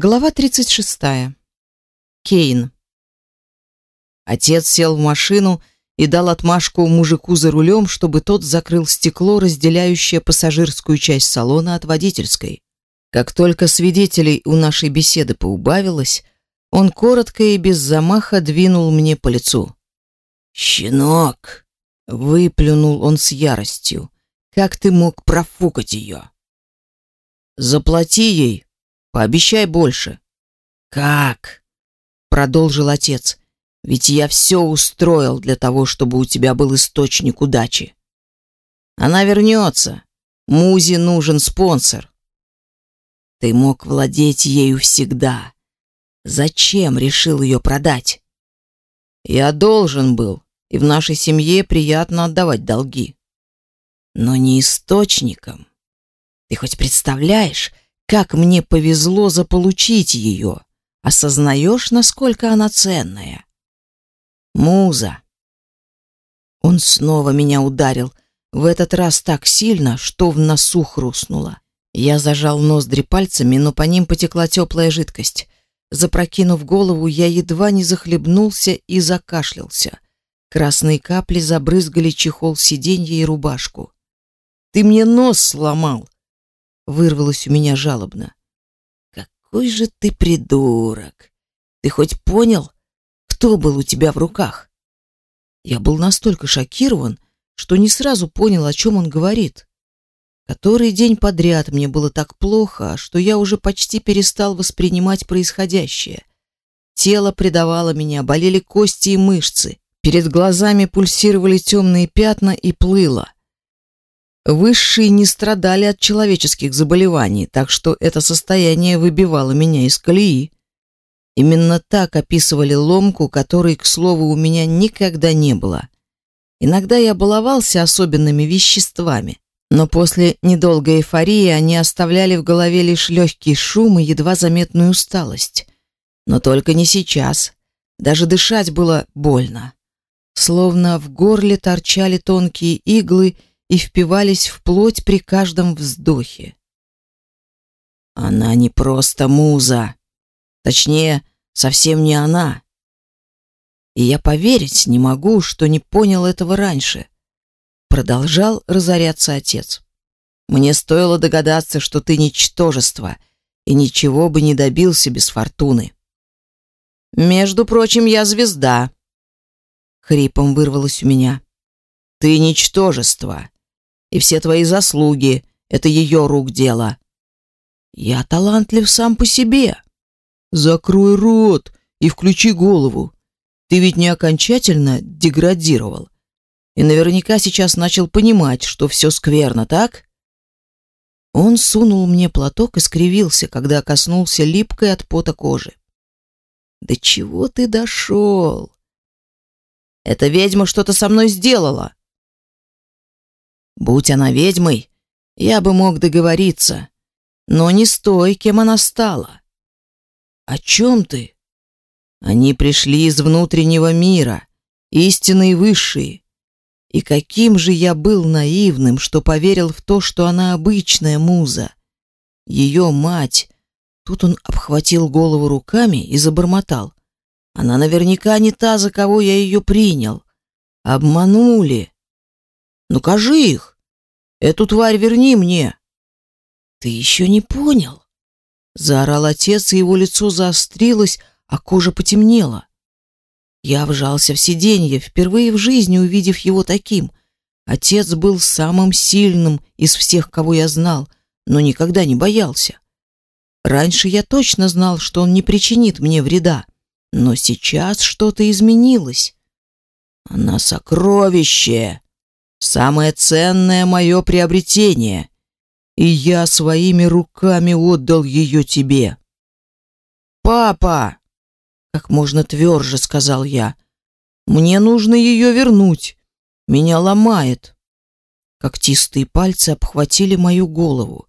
Глава 36. Кейн. Отец сел в машину и дал отмашку мужику за рулем, чтобы тот закрыл стекло, разделяющее пассажирскую часть салона от водительской. Как только свидетелей у нашей беседы поубавилось, он коротко и без замаха двинул мне по лицу. «Щенок!» — выплюнул он с яростью. «Как ты мог профукать ее?» «Заплати ей!» Пообещай больше. Как? продолжил отец. Ведь я все устроил для того, чтобы у тебя был источник удачи. Она вернется. Музе нужен спонсор. Ты мог владеть ею всегда. Зачем решил ее продать? Я должен был, и в нашей семье приятно отдавать долги. Но не источником. Ты хоть представляешь, как мне повезло заполучить ее. Осознаешь, насколько она ценная? Муза. Он снова меня ударил, в этот раз так сильно, что в носу хрустнуло. Я зажал ноздри пальцами, но по ним потекла теплая жидкость. Запрокинув голову, я едва не захлебнулся и закашлялся. Красные капли забрызгали чехол сиденья и рубашку. «Ты мне нос сломал!» Вырвалось у меня жалобно. Какой же ты придурок. Ты хоть понял, кто был у тебя в руках? Я был настолько шокирован, что не сразу понял, о чем он говорит. Который день подряд мне было так плохо, что я уже почти перестал воспринимать происходящее. Тело предавало меня, болели кости и мышцы. Перед глазами пульсировали темные пятна и плыло. Высшие не страдали от человеческих заболеваний, так что это состояние выбивало меня из колеи. Именно так описывали ломку, которой, к слову, у меня никогда не было. Иногда я баловался особенными веществами, но после недолгой эйфории они оставляли в голове лишь легкий шум и едва заметную усталость. Но только не сейчас. Даже дышать было больно. Словно в горле торчали тонкие иглы, и впивались в плоть при каждом вздохе. Она не просто муза. Точнее, совсем не она. И я поверить не могу, что не понял этого раньше. Продолжал разоряться отец. Мне стоило догадаться, что ты ничтожество и ничего бы не добился без фортуны. Между прочим, я звезда. Хрипом вырвалось у меня. Ты ничтожество и все твои заслуги — это ее рук дело. Я талантлив сам по себе. Закрой рот и включи голову. Ты ведь не окончательно деградировал. И наверняка сейчас начал понимать, что все скверно, так? Он сунул мне платок и скривился, когда коснулся липкой от пота кожи. «Да чего ты дошел?» «Эта ведьма что-то со мной сделала!» Будь она ведьмой, я бы мог договориться, но не с той, кем она стала. О чем ты? Они пришли из внутреннего мира, истинные высшие. И каким же я был наивным, что поверил в то, что она обычная муза. Ее мать. Тут он обхватил голову руками и забормотал. Она наверняка не та, за кого я ее принял. Обманули. Ну, кажи их. Эту тварь верни мне. Ты еще не понял? Заорал отец, и его лицо заострилось, а кожа потемнела. Я вжался в сиденье, впервые в жизни увидев его таким. Отец был самым сильным из всех, кого я знал, но никогда не боялся. Раньше я точно знал, что он не причинит мне вреда, но сейчас что-то изменилось. Она сокровище, Самое ценное мое приобретение, и я своими руками отдал ее тебе. Папа, как можно тверже сказал я, мне нужно ее вернуть. Меня ломает. Когтистые пальцы обхватили мою голову.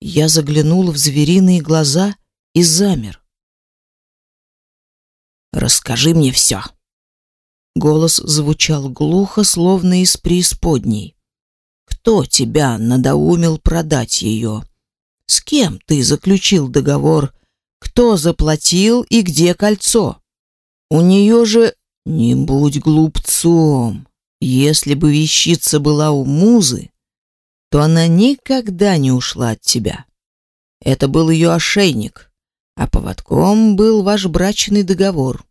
Я заглянул в звериные глаза и замер. Расскажи мне все. Голос звучал глухо, словно из преисподней. Кто тебя надоумил продать ее? С кем ты заключил договор Кто заплатил и где кольцо? У нее же... Не будь глупцом. Если бы вещица была у музы, то она никогда не ушла от тебя. Это был ее ошейник, а поводком был ваш брачный договор.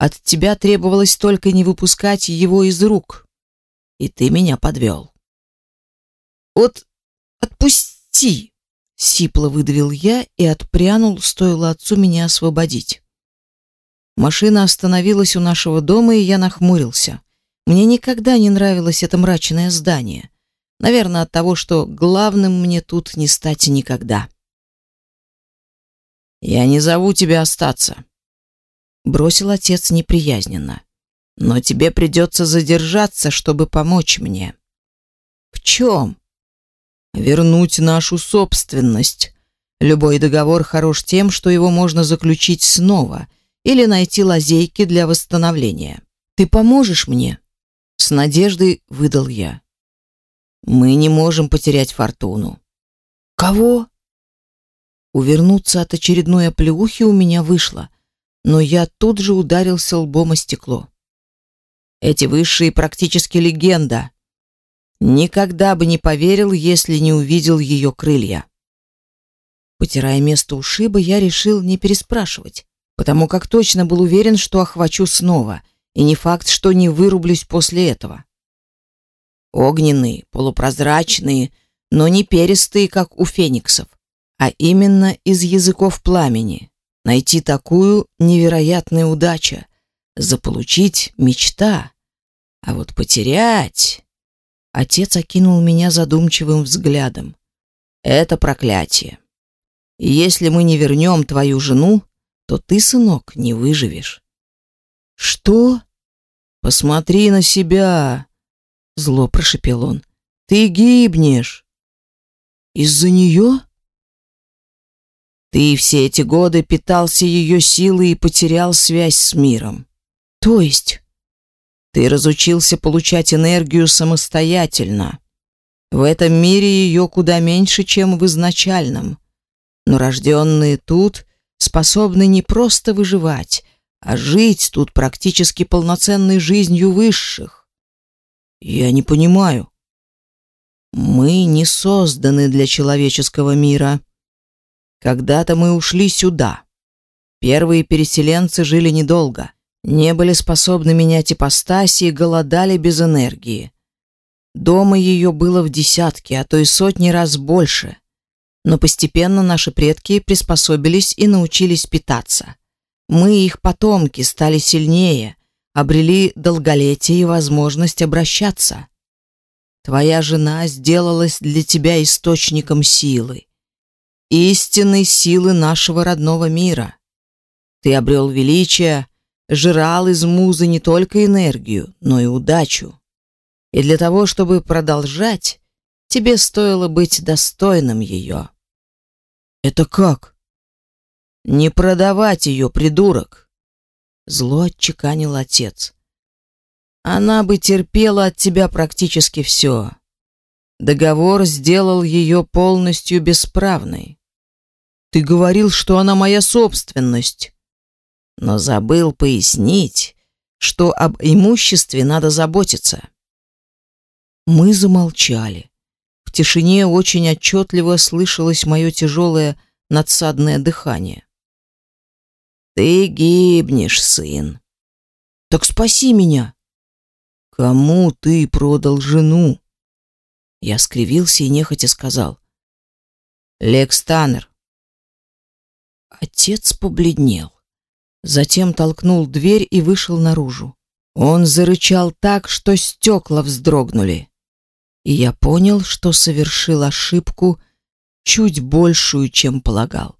От тебя требовалось только не выпускать его из рук, и ты меня подвел. «Вот отпусти!» — сипло выдавил я и отпрянул, стоило отцу меня освободить. Машина остановилась у нашего дома, и я нахмурился. Мне никогда не нравилось это мрачное здание. Наверное, от того, что главным мне тут не стать никогда. «Я не зову тебя остаться», — бросил отец неприязненно. «Но тебе придется задержаться, чтобы помочь мне». «В чем?» «Вернуть нашу собственность. Любой договор хорош тем, что его можно заключить снова или найти лазейки для восстановления. Ты поможешь мне?» С надеждой выдал я. Мы не можем потерять фортуну. Кого? Увернуться от очередной оплеухи у меня вышло, но я тут же ударился лбом о стекло. Эти высшие практически легенда. Никогда бы не поверил, если не увидел ее крылья. Потирая место ушиба, я решил не переспрашивать, потому как точно был уверен, что охвачу снова, и не факт, что не вырублюсь после этого. Огненные, полупрозрачные, но не перистые, как у фениксов, а именно из языков пламени. Найти такую невероятная удача, заполучить мечта, а вот потерять... Отец окинул меня задумчивым взглядом. Это проклятие. Если мы не вернем твою жену, то ты, сынок, не выживешь. Что? Посмотри на себя, Зло прошипел он. Ты гибнешь. Из-за нее? Ты все эти годы питался ее силой и потерял связь с миром. То есть? Ты разучился получать энергию самостоятельно. В этом мире ее куда меньше, чем в изначальном. Но рожденные тут способны не просто выживать, а жить тут практически полноценной жизнью высших. Я не понимаю. Мы не созданы для человеческого мира. Когда-то мы ушли сюда. Первые переселенцы жили недолго, не были способны менять ипостаси и голодали без энергии. Дома ее было в десятки, а то и сотни раз больше. Но постепенно наши предки приспособились и научились питаться. Мы, их потомки, стали сильнее, обрели долголетие и возможность обращаться. Твоя жена сделалась для тебя источником силы, истинной силы нашего родного мира. Ты обрел величие, жрал из музы не только энергию, но и удачу. И для того, чтобы продолжать, тебе стоило быть достойным ее. Это как? Не продавать ее, придурок. Зло отчеканил отец. Она бы терпела от тебя практически все. Договор сделал ее полностью бесправной. Ты говорил, что она моя собственность. Но забыл пояснить, что об имуществе надо заботиться. Мы замолчали. В тишине очень отчетливо слышалось мое тяжелое надсадное дыхание. Ты гибнешь, сын. Так спаси меня. Кому ты продал жену? Я скривился и нехотя сказал. Лекс Таннер. Отец побледнел. Затем толкнул дверь и вышел наружу. Он зарычал так, что стекла вздрогнули. И я понял, что совершил ошибку чуть большую, чем полагал.